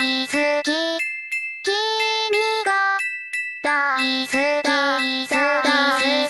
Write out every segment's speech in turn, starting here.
好き。君が大好き。大好き。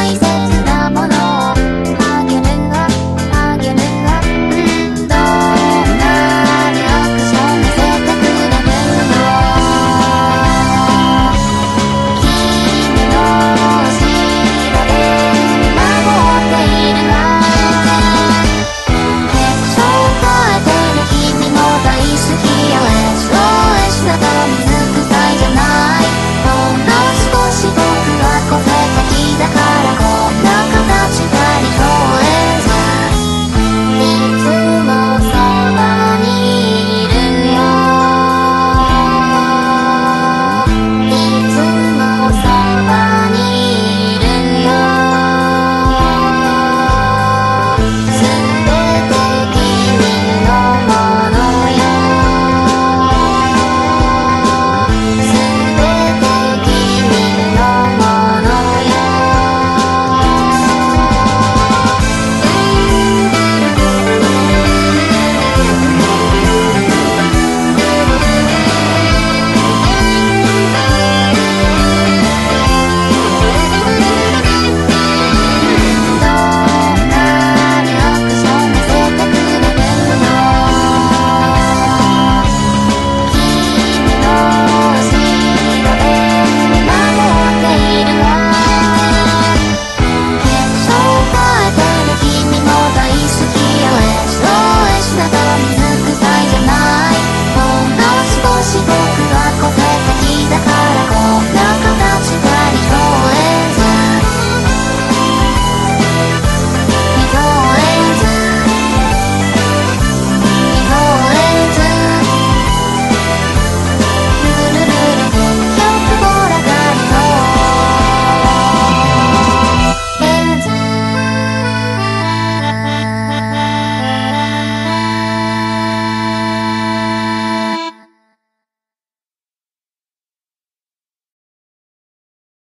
愛さ